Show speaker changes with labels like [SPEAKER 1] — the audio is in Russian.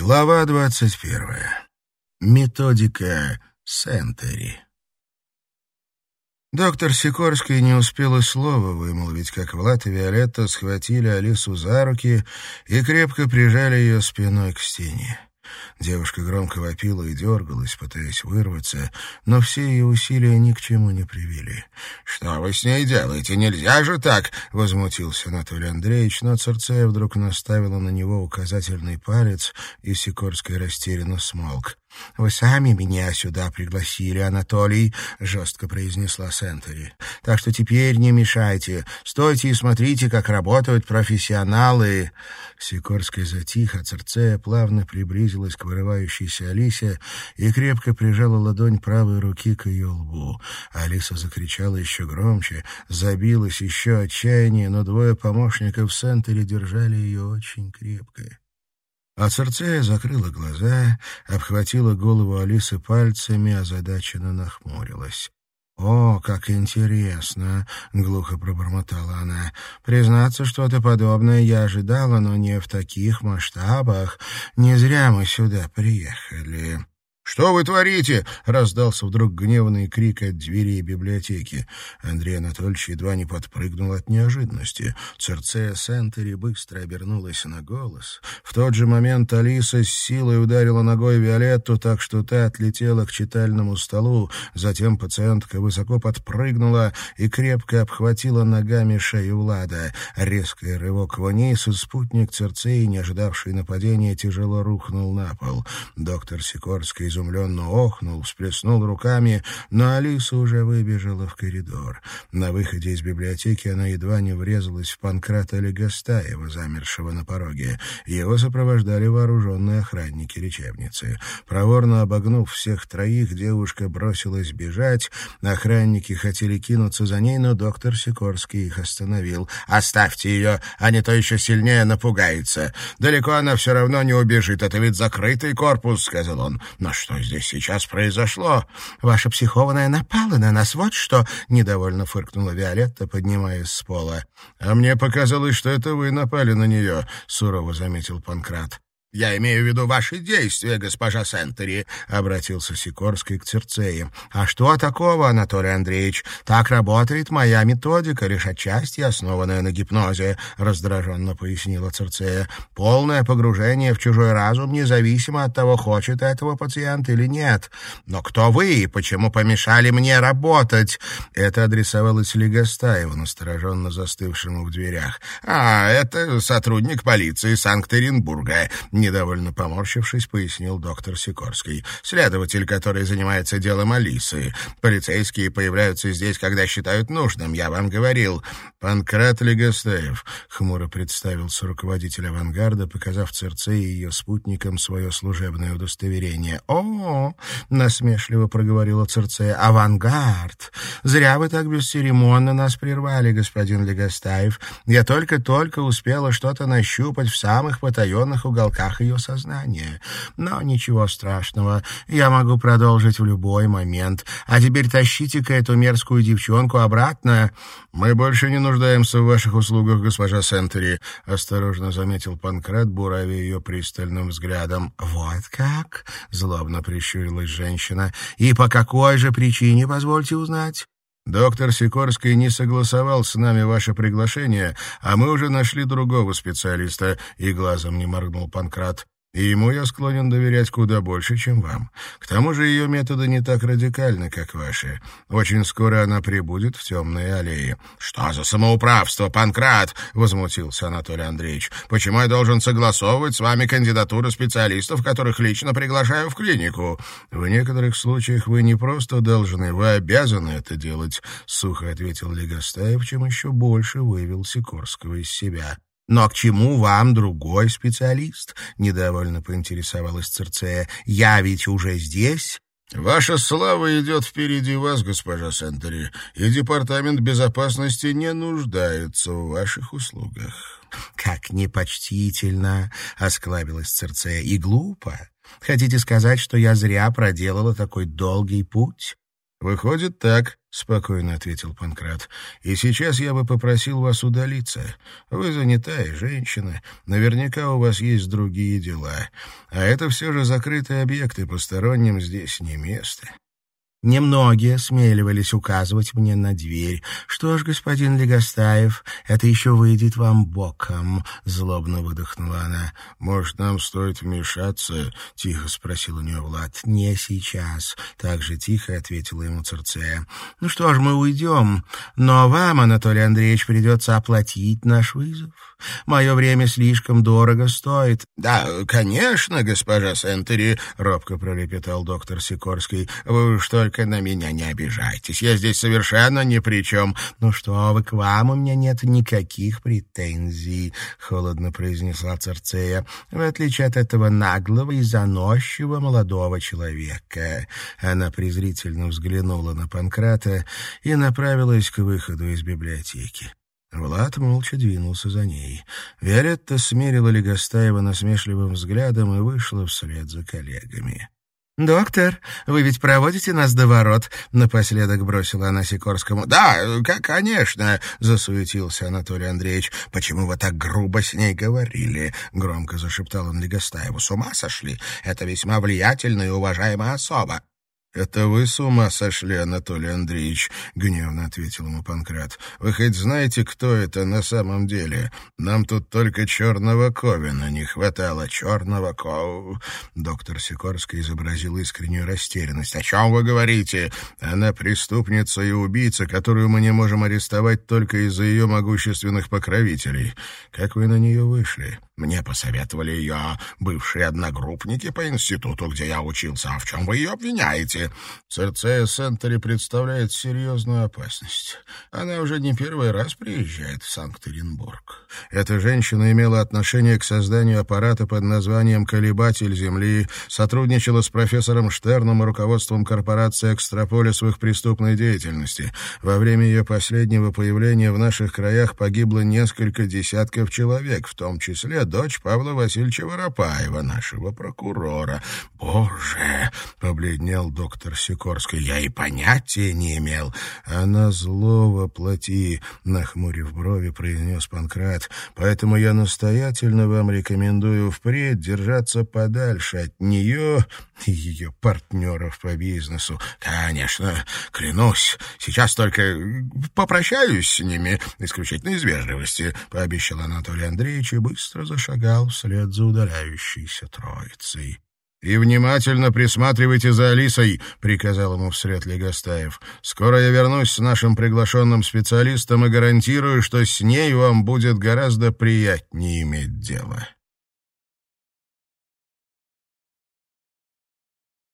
[SPEAKER 1] Глава двадцать первая. Методика Сентери. Доктор Сикорский не успел и слова вымолвить, как Влад и Виолетта схватили Алису за руки и крепко прижали ее спиной к стене. Девушка громко вопила и дергалась, пытаясь вырваться, но все ее усилия ни к чему не привели. «Что вы с ней делаете? Нельзя же так!» — возмутился Анатолий Андреевич, но Церцея вдруг наставила на него указательный палец, и Сикорский растерянно смолк. «Вы сами меня сюда пригласили, Анатолий», — жестко произнесла Сентери. «Так что теперь не мешайте. Стойте и смотрите, как работают профессионалы». Сикорская затих, а Церцея плавно приблизилась к вырывающейся Алисе и крепко прижала ладонь правой руки к ее лбу. Алиса закричала еще громче, забилась еще отчаяние, но двое помощников Сентери держали ее очень крепко. А Церцея закрыла глаза, обхватила голову Алисы пальцами, озадаченно нахмурилась. «О, как интересно!» — глухо пробормотала она. «Признаться, что-то подобное я ожидала, но не в таких масштабах. Не зря мы сюда приехали». «Что вы творите?» — раздался вдруг гневный крик от дверей библиотеки. Андрей Анатольевич едва не подпрыгнул от неожиданности. Церцея Сентери быстро обернулась на голос. В тот же момент Алиса с силой ударила ногой Виолетту так, что та отлетела к читальному столу. Затем пациентка высоко подпрыгнула и крепко обхватила ногами шею Влада. Резкий рывок вниз, и спутник Церцеи, не ожидавший нападения, тяжело рухнул на пол. Доктор Сикорский изумленно охнул, всплеснул руками, но Алиса уже выбежала в коридор. На выходе из библиотеки она едва не врезалась в Панкрата Легостаева, замершего на пороге. Его сопровождали вооруженные охранники лечебницы. Проворно обогнув всех троих, девушка бросилась бежать. Охранники хотели кинуться за ней, но доктор Сикорский их остановил. «Оставьте ее, а не то еще сильнее напугается. Далеко она все равно не убежит, это ведь закрытый корпус», — сказал он. «Но что здесь сейчас произошло? Ваша психованная напала на нас, вот что!» — недовольно фыркнула Виолетта, поднимаясь с пола. «А мне показалось, что это вы напали на нее», — сурово заметил Панкрат. «Я имею в виду ваши действия, госпожа Сентери», — обратился Сикорский к Церцеи. «А что такого, Анатолий Андреевич? Так работает моя методика, лишь отчасти основанная на гипнозе», — раздраженно пояснила Церцея. «Полное погружение в чужой разум, независимо от того, хочет этого пациент или нет. Но кто вы и почему помешали мне работать?» Это адресовалось Легостаеву, настороженно застывшему в дверях. «А, это сотрудник полиции Санкт-Петербурга» недовольно поморщившись, пояснил доктор Сикорский. «Следователь, который занимается делом Алисы. Полицейские появляются здесь, когда считают нужным, я вам говорил». «Панкрат Легостаев», — хмуро представился руководитель авангарда, показав Церце и ее спутникам свое служебное удостоверение. «О!» — насмешливо проговорила Церцея. «Авангард! Зря вы так бесцеремонно нас прервали, господин Легостаев. Я только-только успела что-то нащупать в самых потаенных уголках уголках ее сознания. Но ничего страшного, я могу продолжить в любой момент. А теперь тащите-ка эту мерзкую девчонку обратно. Мы больше не нуждаемся в ваших услугах, госпожа Сентери, — осторожно заметил Панкрат, буравя ее пристальным взглядом. Вот как? — злобно прищурилась женщина. И по какой же причине, позвольте узнать? Доктор Сикорский не согласовал с нами ваше приглашение, а мы уже нашли другого специалиста, и глазом не моргнул Панкрат. И ему я склонен доверять куда больше, чем вам. К тому же ее методы не так радикальны, как ваши. Очень скоро она прибудет в темные аллеи. — Что за самоуправство, Панкрат? — возмутился Анатолий Андреевич. — Почему я должен согласовывать с вами кандидатуры специалистов, которых лично приглашаю в клинику? В некоторых случаях вы не просто должны, вы обязаны это делать, — сухо ответил Легостаев, чем еще больше вывел Сикорского из себя. «Но к чему вам другой специалист?» — недовольно поинтересовалась Церцея. «Я ведь уже здесь». «Ваша слава идет впереди вас, госпожа Сентери, и Департамент безопасности не нуждается в ваших услугах». «Как непочтительно!» — осклабилась Церцея. «И глупо. Хотите сказать, что я зря проделала такой долгий путь?» «Выходит так», — спокойно ответил Панкрат. «И сейчас я бы попросил вас удалиться. Вы занятая женщина, наверняка у вас есть другие дела. А это все же закрытые объекты, посторонним здесь не место. Немногие смеливались указывать мне на дверь. «Что ж, господин Легостаев, это еще выйдет вам боком», — злобно выдохнула она. «Может, нам стоит вмешаться?» — тихо спросил у нее Влад. «Не сейчас», — так же тихо ответила ему Церцея. «Ну что ж, мы уйдем, но вам, Анатолий Андреевич, придется оплатить наш вызов. Мое время слишком дорого стоит». «Да, конечно, госпожа Сентери», — робко пролепетал доктор Сикорский. «Вы только на меня не обижайтесь. Я здесь совершенно ни при чем. Ну что вы, к вам у меня нет никаких претензий, — холодно произнесла Церцея, — в отличие от этого наглого и заносчивого молодого человека. Она презрительно взглянула на Панкрата и направилась к выходу из библиотеки. Влад молча двинулся за ней. Виолетта смерила Легостаева насмешливым взглядом и вышла вслед за коллегами. «Доктор, вы ведь проводите нас до ворот?» — напоследок бросила она Сикорскому. «Да, конечно», — засуетился Анатолий Андреевич. «Почему вы так грубо с ней говорили?» — громко зашептал он Легостаеву. «С ума сошли? Это весьма влиятельная и уважаемая особа. «Это вы с ума сошли, Анатолий Андреевич», — гневно ответил ему Панкрат. «Вы хоть знаете, кто это на самом деле? Нам тут только черного Ковина не хватало. Черного Ков...» Доктор Сикорский изобразил искреннюю растерянность. «О чем вы говорите? Она преступница и убийца, которую мы не можем арестовать только из-за ее могущественных покровителей. Как вы на нее вышли?» Мне посоветовали ее бывшие одногруппники по институту, где я учился. А в чем вы ее обвиняете? Церцея Сентери представляет серьезную опасность. Она уже не первый раз приезжает в Санкт-Петербург. Эта женщина имела отношение к созданию аппарата под названием «Колебатель Земли», сотрудничала с профессором Штерном и руководством корпорации «Экстраполис» в их преступной деятельности. Во время ее последнего появления в наших краях погибло несколько десятков человек, в том числе дочь Павла Васильевича Воропаева, нашего прокурора. Боже, побледнел доктор Сикорский, я и понятия не имел. Она злого плоти, нахмурив брови, произнес Панкрат. Поэтому я настоятельно вам рекомендую впредь держаться подальше от нее и ее партнеров по бизнесу. Конечно, клянусь, сейчас только попрощаюсь с ними, исключительно из вежливости, пообещал Анатолий Андреевич и быстро зашагал вслед за удаляющейся троицей. «И внимательно присматривайте за Алисой», — приказал ему вслед Легостаев. «Скоро я вернусь с нашим приглашенным специалистом и гарантирую, что с ней вам будет гораздо приятнее иметь дело».